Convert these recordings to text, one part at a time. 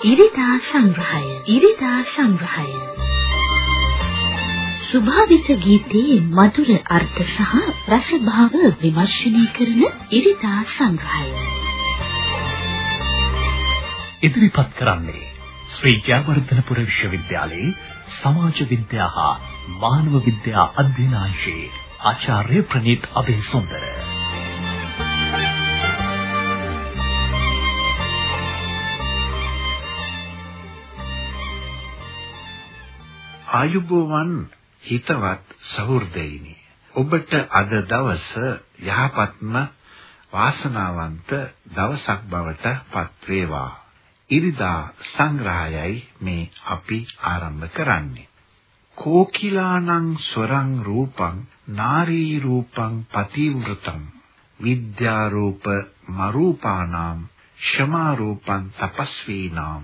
ඉරිදා සංග්‍රහය ඉරිදා සංග්‍රහය. ස්වභාවික ගීතයේ මధుර අර්ථ සහ රසභාව විමර්ශනය කරන ඉරිදා සංග්‍රහය. ඉදිරිපත් කරන්නේ ශ්‍රී ජයවර්ධනපුර විශ්වවිද්‍යාලයේ සමාජ විද්‍යා හා මානව විද්‍යා අධ්‍යනාංශයේ ආචාර්ය ප්‍රනීත් අබේසුන්දර. ආයුබෝවන් හිතවත් සහෘදයිනි. ඔබට අද දවස යහපත්ම වාසනාවන්ත දවසක් බවට පත් වේවා ඉරිදා සංග්‍රහයයි මේ අපි ආරම්භ කරන්නේ. කෝකිලානං ස්වරං රූපං නාරී රූපං පතිවෘතං. විද්‍යා රූප මරූපානාම් ෂමා රූපං තපස්වීනාම්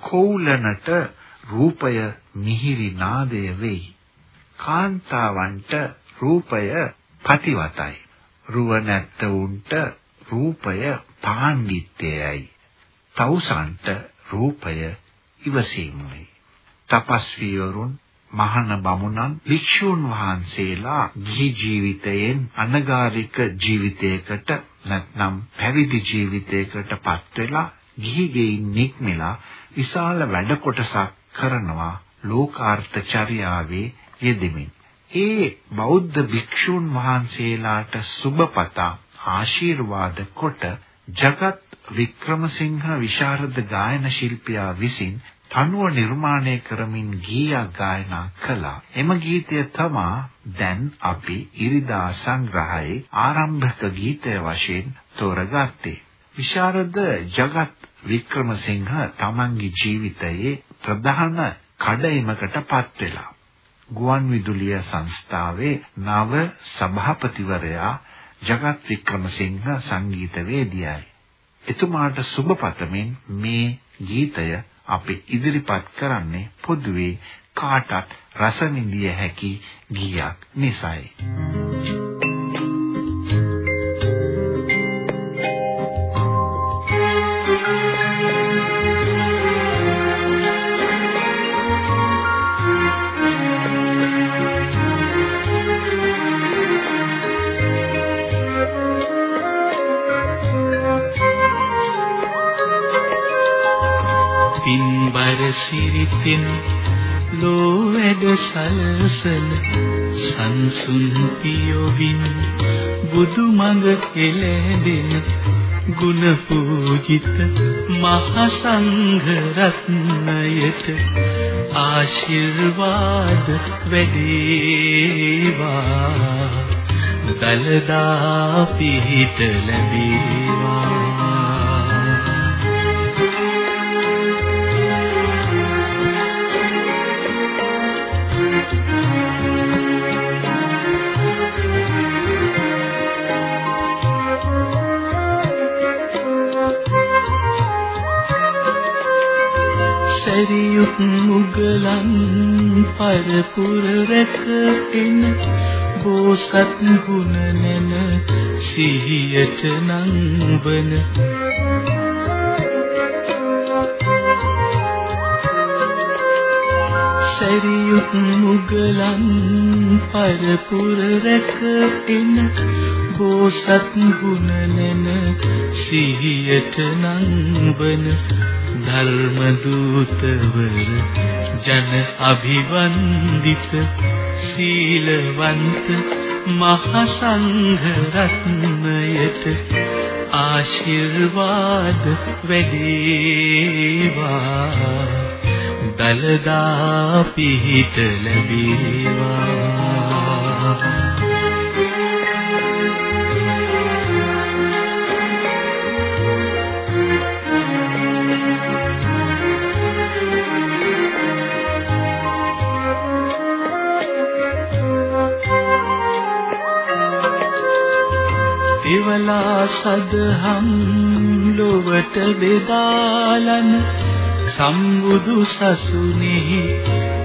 කෝලනට රූපය මිහිරි නාදය වෙයි. කාන්තාවන්ට රූපය පතිවතයි. රුව නැත්තවුන්ට රූපය පාණ්ඩිත්‍යයයි. තවුසන්ට රූපය ඉවසීමයි. තපස්වියරුන් මහාන බමුණන් භික්ෂූන් වහන්සේලා ගිහි ජීවිතයෙන් අනගාരിക ජීවිතයකට නැත්නම් පැවිදි ජීවිතයකට පත් වෙලා ගිහි ගෙයින් නික්මලා විශාල වැඩ කොටසක් කරනවා ලෝකාර්ථ චර්යාවේ යෙදෙමින්. ඒ බෞද්ධ භික්ෂුන් වහන්සේලාට සුබපතා ආශිර්වාද කොට ජගත් වික්‍රමසිංහ විශාරද ගායන ශිල්පියා විසින් තනුව නිර්මාණය කරමින් ගීයක් ගායනා කළා. එම ගීතය තමා දැන් අපි ඉරිදා සංග්‍රහයේ ආරම්භක ගීතය වශයෙන් තෝරගත්තේ. විශාරද ජගත් වික්‍රමසිංහ තමන්ගේ ජීවිතයේ ප්‍රධාන කඩයිමකටපත් වෙලා ගුවන් විදුලිය සංස්ථාවේ නව සභාපතිවරයා ජගත් වික්‍රමසිංහ සංගීතවේදියයි. එතුමාට සුබ පතමින් මේ ගීතය අපි ඉදිරිපත් කරන්නේ පොදුවේ කාටත් රස විඳිය හැකි ගීයක් නිසායි. සිරිතින් සලසන සංසුන් පියොවින් බුදු මඟ එළඹෙන ගුණ පූජිත මහ සංඝ රත්නයට ආශිර්වාද වැඩේවා. දලදා පිහිට ලැබේවා. පරපුර රැකෙන බෝසත් ගුණ නැන සිහියට නංවන. සැරියුත් මුගලන් පරපුර රැකෙන බෝසත් ගුණ නැන සිහියට නංවන. ධර්ම දූතවර ජන අභිවන්දිත සීලවන්ත මහ සංඝ රත්නයට ආශිර්වාද වැඩේවා. දලදා පිහිට ලැබේවා. එවලා සදහම් ලොවට බෙදාලන සම්බුදු සසුනේහි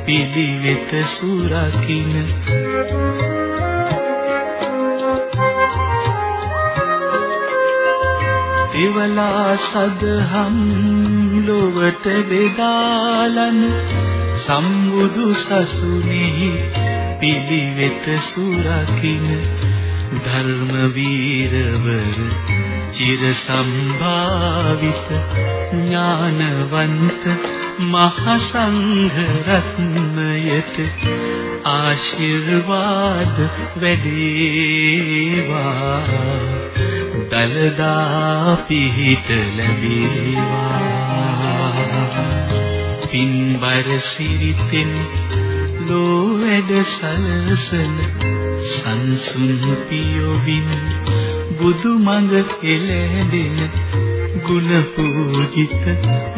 පිළිවෙත සුරකින්න දෙවලා සදහම් ලොවට බෙදාලන සම්බුදු සසුනේහි පිළිවෙත සුරකින්න ධර්ම වීරවර චිර සම්භාවිත ඥානවන්ත මහ සංඝ රත්නයට ආශිර්වාද වැඩේවා. දලදා පිහිට ලැබේවා. පින්බර සිරිතෙන් ලෝ වැඩ සලසන සංසුන් පියොවින් බුදු මඟ එළඹෙන ගුණ පූජිත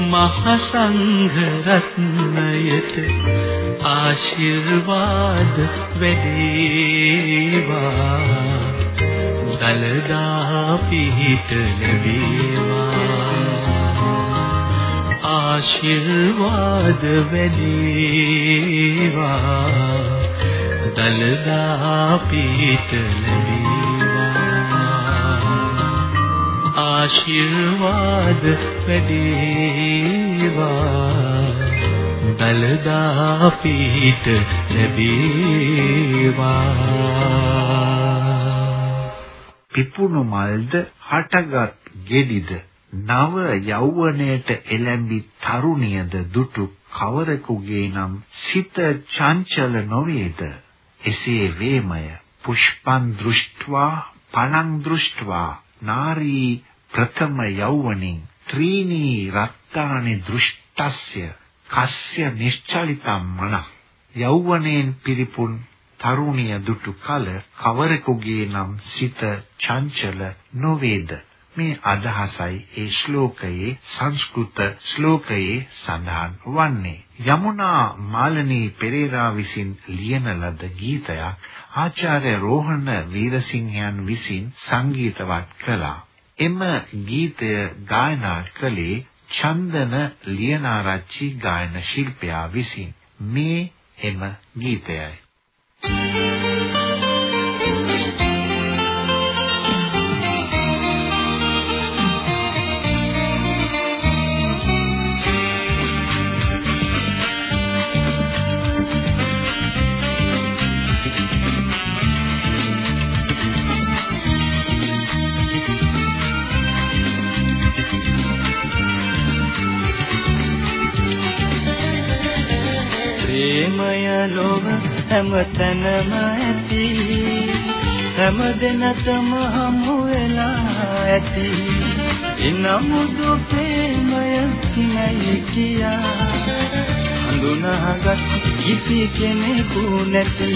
මහ සංඝ රත්නයට ආශිර්වාද වැඩේවා. දලදා පිහිට ලැබේවා. ආශිර්වාද වැඩේවා. දලදා පිහිට ලැබේවා. ආශිර්වාද වැඩේවා. දලදා පිහිට ලැබේවා. පිපුණු මල්ද හටගත් ගෙඩිද නව යෞවනයට එළඹි තරුණියද දුටු කවරෙකුගේ නම් සිත චංචල නොවේද? එසේ වේමය පුෂ්පං දෘෂ්ට්වා පණං දෘෂ්ට්වා නාරී ප්‍රථම යෞවනින් ත්‍රීනී රත්තානි දෘෂ්ටස්ය කස්ය නිශ්චලිතම් මන. යෞවනයෙන් පිරිපුන් තරුණිය දුටු කල කවරෙකුගේ නම් සිත චංචල නොවේද? මේ අදහසයි ඒ ශ්ලෝකයේ සංස්කෘත ශ්ලෝකයේ සඳහන් වන්නේ. යමුනා මාලනී පෙරේරා විසින් ලියන ලද ගීතයක් ආචාර්ය රෝහණ වීරසිංහයන් විසින් සංගීතවත් කළා. එම ගීතය ගායනා කළේ චන්දන ලියනාරච්චි ගායන ශිල්පියා විසින්. මේ එම ගීතයයි. හැමතැනම ඇති. හැම දෙනටම හමු වෙලා ඇති. එනමුදු ප්‍රේමය කිනයි කියා. හඳුනාගත් කිසි කෙනෙකු නැති.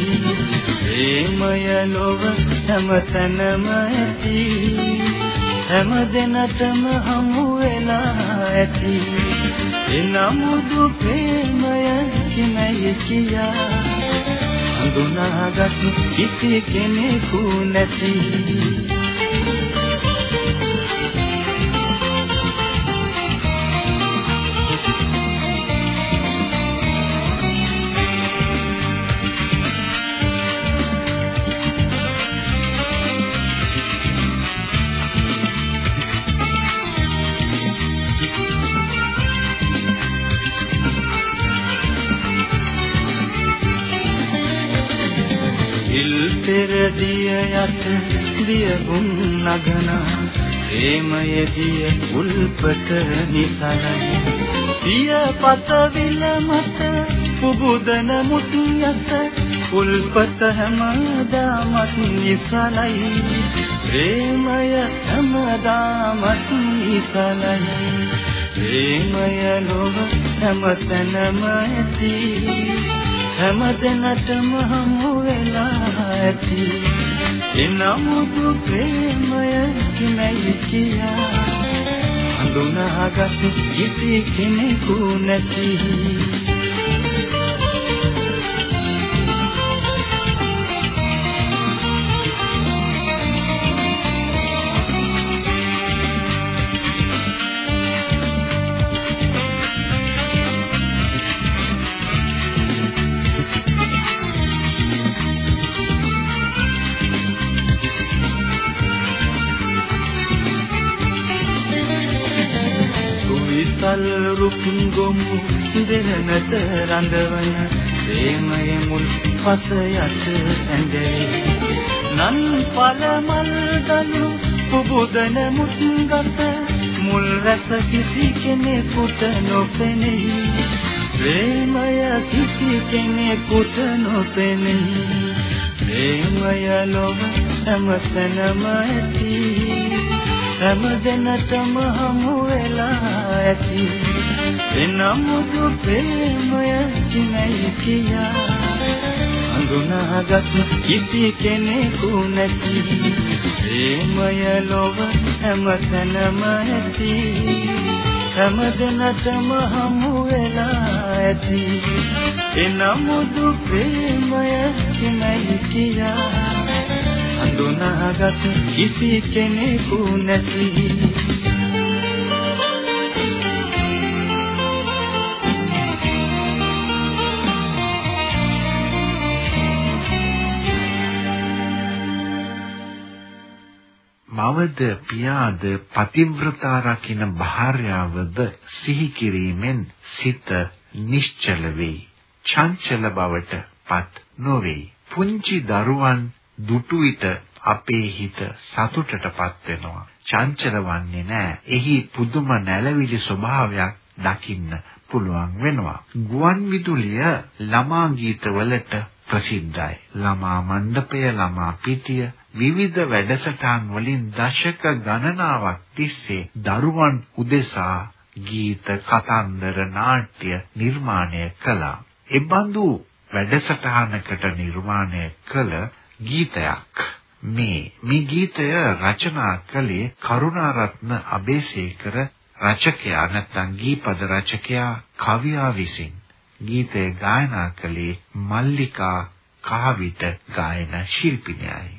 ප්‍රේමය ලොව හැමතැනම ඇති. හැම දෙනටම හමු වෙලා ඇති. එනමුදු ප්‍රේමය කිනයි කියා. හඳුනාගත් කිසි කෙනෙකු නැති. යට දියුම් නගනා ප්‍රේමය දිය උල්පට නිසනයි දිය පත විල මත පුබුදන මුතු යත උල්පත හැමදාමත් නිසනයි ප්‍රේමය හැමදාමත් නිසනයි ප්‍රේමය ලොව හැමතැනම ඇති. හැම දෙනටම හමු වෙලා ඇති. එනමුදු ප්‍රේමය කිමයි කියා. හඳුනාගත් කිසි කෙනෙකු නැති. දෙරනත රඳවන ප්‍රේමය මුල් පස යට ඇඳේ. නන් පල මල් දනු පුබුදන මුත්ගත මුල් රස කිසි කෙනෙකුට නොපෙනෙහි. ප්‍රේමය කිසි කෙනෙකුට නොපෙනෙහි. ප්‍රේමය ලොව හැමතැනම ඇති. හැම දෙනටම හමු වෙලා ඇති. එනමුදු ප්‍රේමය කිනයි කියා. හඳුනාගත් කිසි කෙනෙකු නැති. ප්‍රේමය ලොව හැමතැනම ඇති. හැම දෙනටම හමු වෙලා ඇති. එනමුදු ප්‍රේමය කිනයි කියා. හඳුනාගත් කිසි කෙනෙකු නැති. මවද පියාද පතිව්‍රතා රකින්න භාර්යාවද සිහි කිරීමෙන් සිත නිශ්චල වෙයි. චංචල බවට පත් නොවේ. පුංචි දරුවන් දුටු විට අපේ හිත සතුටටපත් වෙනවා. චංචල වන්නේ නැහැ. එහි පුදුම නැලවිලි ස්වභාවයක් දකින්න පුළුවන් වෙනවා. ගුවන් විදුලිය ළමා ගීතවලට ප්‍රසිද්ධයි. ළමා මණ්ඩපය, ළමා පිටිය විවිධ වැඩසටහන් වලින් දශක ගණනාවක් තිස්සේ දරුවන් උදෙසා ගීත, කතන්දර, නාට්‍ය නිර්මාණය කළා. එබඳු වැඩසටහනකට නිර්මාණය කළ ගීතයක් මේ මේ ගීතය රචනා කළේ කරුණාරත්න අබේසේකර රචකයා නැත්නම් ගීපද රචකයා කවියා විසින් ගීතය ගායනා කළේ මල්ලිකා කහවිට ගායන ශිල්පිනියයි.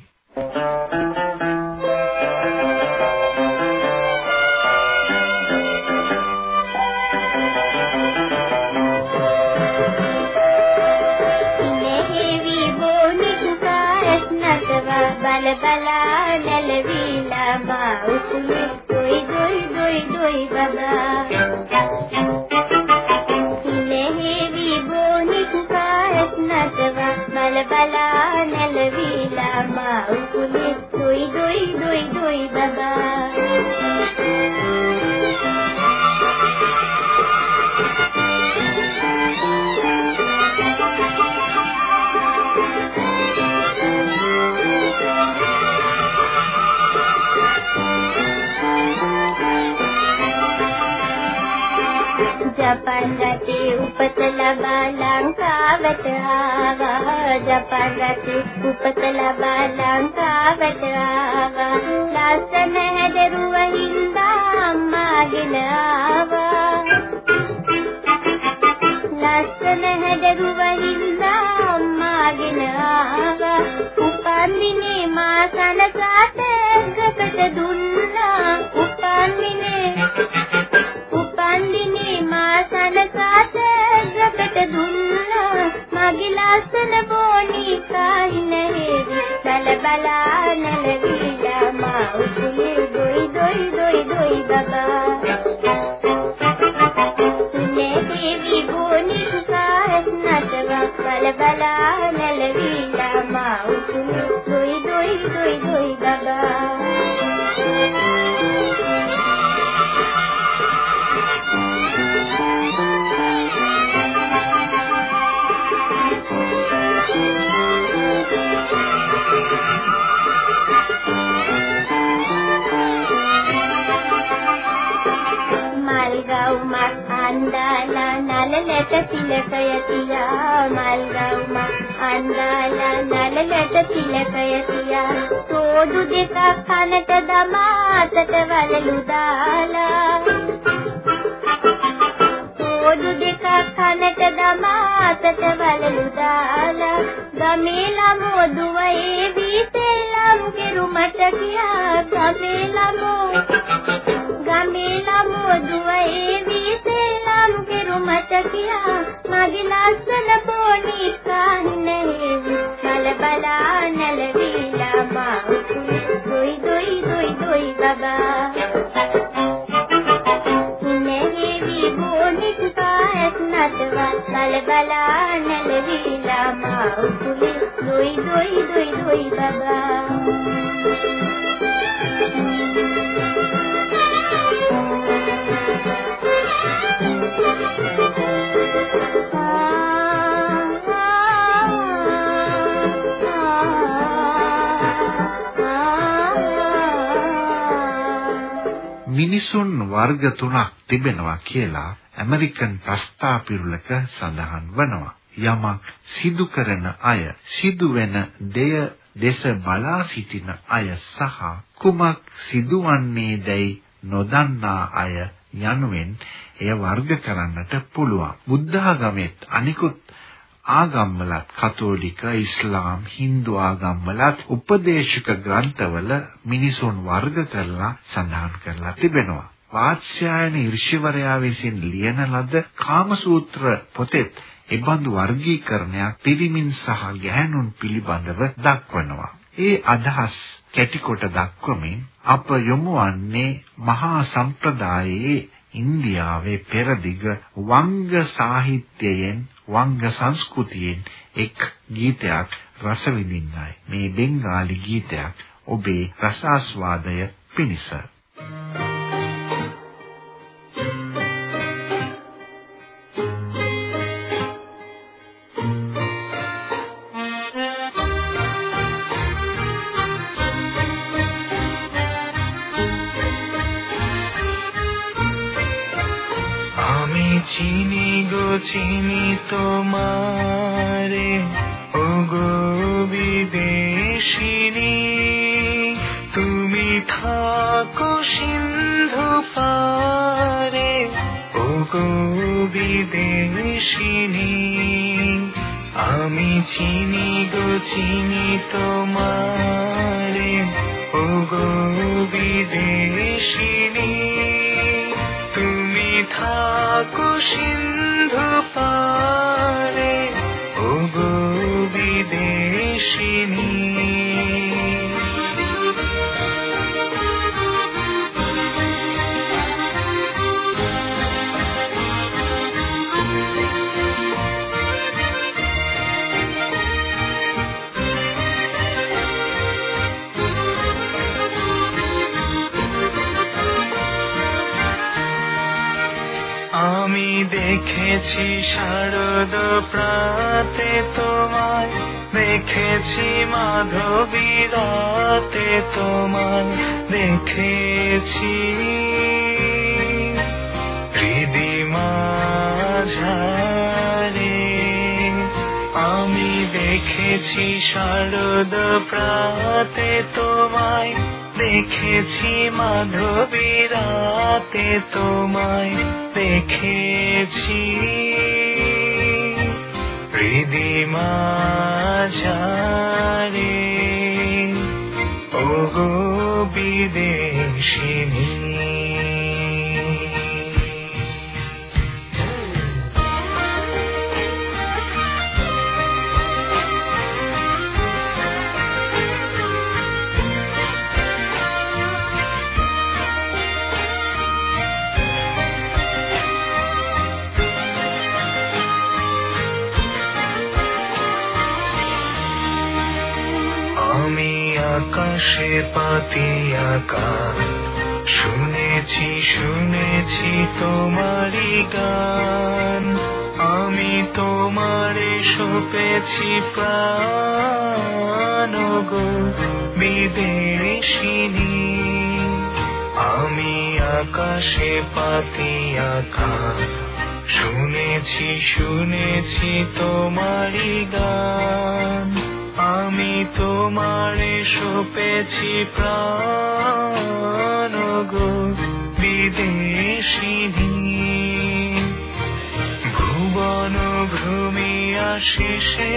බල බලා නැලවිලා මා උකුලේ දොයි දොයි දොයි දොයි බබා. බලා නැලවිලා මා උකුලේ දුයි දුයි දුයි දුයි බබා ජපන් රටේ උපත ලබා ලංකාවට ආවා. ජපන් රටේ උපත ලබා ලංකාවට ආවා. ලස්සන හැදරුව හින්දා අම්මාගෙන ආවා. ලස්සන හැදරුව හින්දා අම්මාගෙන ආවා. උපන් දිනේ මා සනසාට ගකට දුන්නා. උපන් දිනේ මගේ ලස්සන බෝනි කාහිනේ දල බලා නලවිලා මා උතුලේ දොයි දොයි දොයි දොයි බබා. තුනේ දේවි බෝනි කාස් නටව බල බලා නලවිලා මා උතුලේ දොයි දොයි දොයි දොයි බබා. නලලට තිලකය තියා මල්ගවුමක් අන්දාලා නලලට තිලකය තියා තෝඩු දෙකක් කනට දමා අතට වලලු දාලා. තෝඩු දෙකක් කනට දමා අතට වලලු දාලා. ගමේ ළමෝ දුවේ වීසෙල්ලම් කෙරුමට කියා ගමේ ළමෝ කියා මගේ ලස්සන පොඩි කන්නේ බල බලා නැලවිලා මා දුයි දුයි දුයි දුයි බබා. නැවි බොනි සුපායත් නටවත් බල බලා නැලවිලා මා දුයි දුයි දුයි දුයි බබා. මිනිසුන් වර්ග තුනක් තිබෙනවා කියලා ඇමරිකන් ප්‍රස්තාපිරුලක සඳහන් වනවා. යමක් සිදු කරන අය සිදුවෙන දෙය දෙස බලා සිටින අය සහ කුමක් සිදුවන්නේ දැයි නොදන්නා අය යනුවෙන් එය වර්ග කරන්නට පුළුවන්. බුද්ධාගමෙත් අනිකුත් ආගම්වලත් කතෝලික ඉස්ලාම් හින්දු ආගම්වලත් උපදේශක ග්‍රන්ථවල මිනිසුන් වර්ග කරලා සඳහන් කරලා තිබෙනවා. වාත්ස්‍යායන ඍෂිවරයා විසින් ලියන ලද කාමසූත්‍ර පොතෙත් එබඳු වර්ගීකරණයක් පිරිමින් සහ ගැහැණුන් පිළිබඳව දක්වනවා. ඒ අදහස් කැටිකොට දක්වමින් අප යොමු වන්නේ මහා සම්ප්‍රදායේ ඉන්දියාවේ පෙරදිග වංග සාහිත්‍යයෙන් වංග සංස්කෘතියෙන් එක් ගීතයක් රස විඳින්නයි. මේ බෙන්ගාලි ගීතයක් ඔබේ රසාස්වාදය පිණිස. চিনি তোমারে। ও গো বিদেশিনী, তুমি থাকো সিন্ধু পারে। ও গো বিদেশিনী, আমি চিনি গো, চিনি তোমারে দেখেছি শারদ প্রাতে তোমায় দেখেছি মাধবী রাতে তোমার দেখেছি। আমি দেখেছি শারদ প্রাতে তোমায়। দেখেছি মাধবী রাতে তোমায় দেখেছি। হৃদি মাঝারে ও বিদেশিনী। আকাশে পাতি আকাশ শুনেছি শুনেছি তোমারই গান। আমি তোমারে সপেছি প্রাণ গো বিদেশিনী আমি আকাশে পাতি আকাশ শুনেছি শুনেছি তোমারই গান। আমি তোমারে সপেছি প্রাণ গো বিদেশিনী ভুবন ভ্রমিয়া শেষে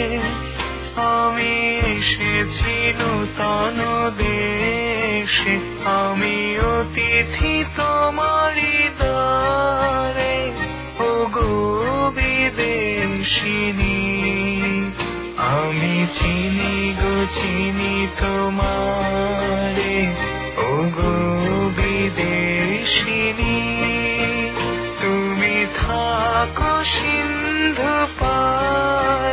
আমি এসেছি নূতন দেশে। আমি অতিথি তোমারি দ্বারে ও গো বিদেশিনী। আমি চিনি গো চিনি তোমারে। ও গো বিদেশিনী তুমি থাকো সিন্ধু পারে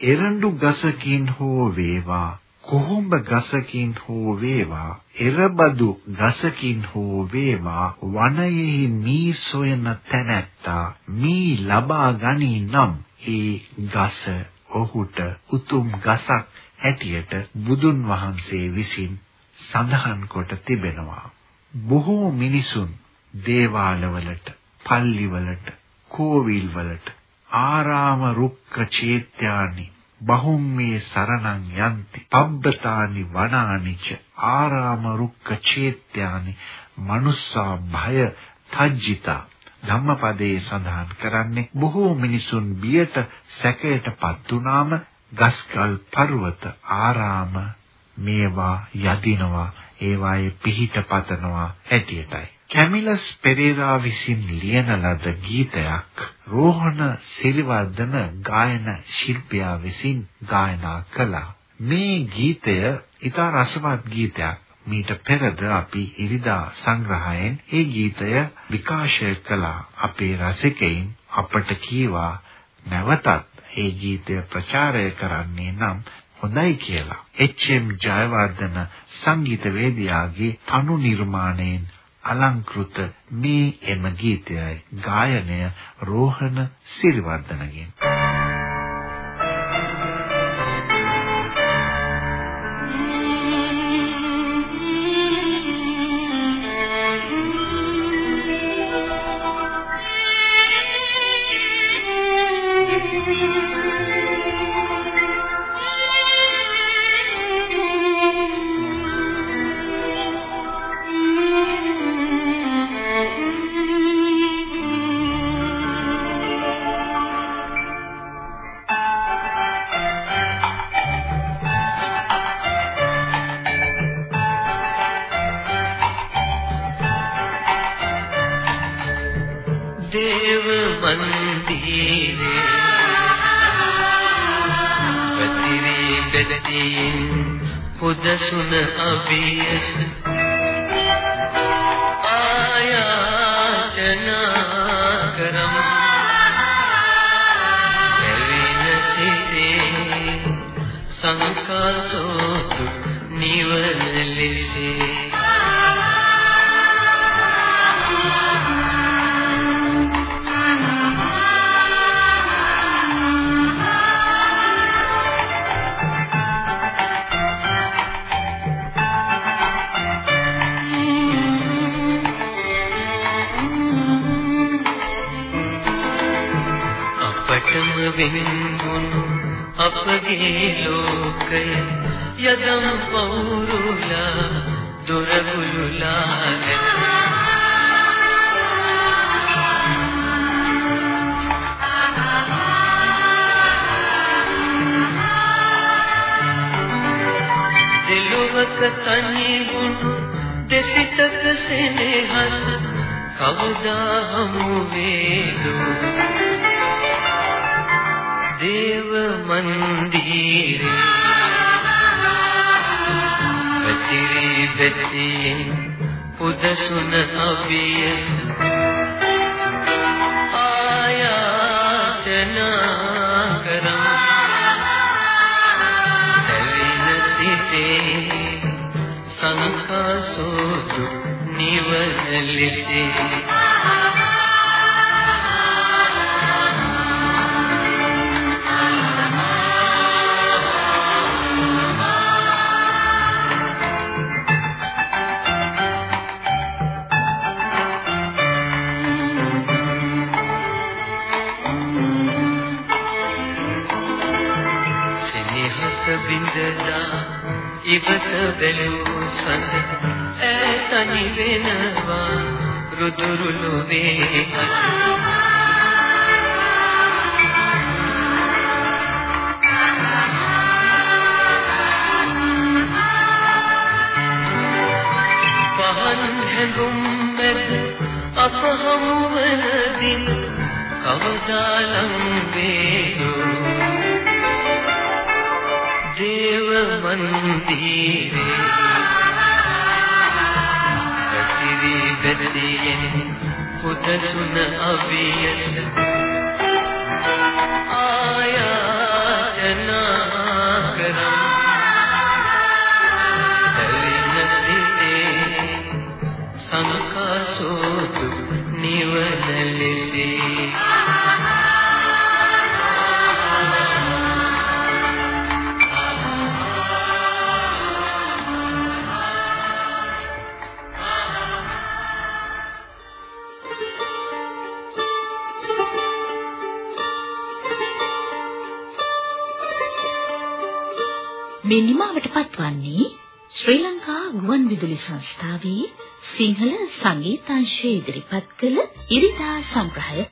එරඬු ගසකින් හෝ වේවා කොහොඹ ගසකින් හෝ වේවා එරබදු ගසකින් හෝ වේවා වනයෙහි මී සොයන තැනැත්තා මී ලබා ගනී නම් ඒ ගස ඔහුට උතුම් ගසක් හැටියට බුදුන් වහන්සේ විසින් සඳහන් කොට තිබෙනවා. බොහෝ මිනිසුන් දේවාලවලට පල්ලිවලට කෝවිල්වලට ආරාම රුක්ක චේත්‍යානි බහුම්මේ සරණං යන්ති. පබ්බතානි වනානිච ආරාම රුක්ක චේත්‍යානි මනුස්සා භය තජ්ජිතා. ධම්මපදයේ සඳහන් කරන්නේ බොහෝ මිනිසුන් බියට සැකයටපත් වුනාම ගස්කල් පර්වත ආරාම මේවා යදිනවා ඒවායේ පිහිට පතනවා ඇටියටයි කැමිලස් පෙරේරා විසින් ලියන ලද ගීතයක් රෝහණ සිරිවර්ධන ගායන ශිල්පියා විසින් ගායනා කළා. මේ ගීතය ඉතා රසවත් ගීතයක්. මීට පෙරද අපි ඉරිදා සංග්‍රහයෙන් ඒ ගීතය විකාශය කළා. අපේ රසිකයින් අපට කීවා නැවතත් ඒ ගීතය ප්‍රචාරය කරන්නේ නම් හොඳයි කියලා. එච්.එම්. ජයවර්ධන සංගීතවේදියාගේ තනු නිර්මාණයෙන් අලංකృత මේ එම ගීතයයි ගායනය රෝහණ සිරිවර්ධනගෙන්. ආයාචනා කරම්. එවින සිටේ සංකාසෝතු දෙලොවක තනි වුණු දෙසිතක සෙනෙහස කවදා හමු වේදෝ? දේව මන්දිරේ පැතිරි පැතිරින් පුදසුන අවියස ලෙසේ රුදුරුළු වේ පැතිරි පැතිරියෙන් පුදසුන අවියස. ආයාචනා ප්‍රාර්ථනා කරම් මේ නිමාවට පත්වන්නේ ශ්‍රී ලංකා ගුවන්විදුලි සංස්ථාවේ සිංහල සංගීතංශය ඉදිරිපත් කළ ඉරිදා සංග්‍රහය.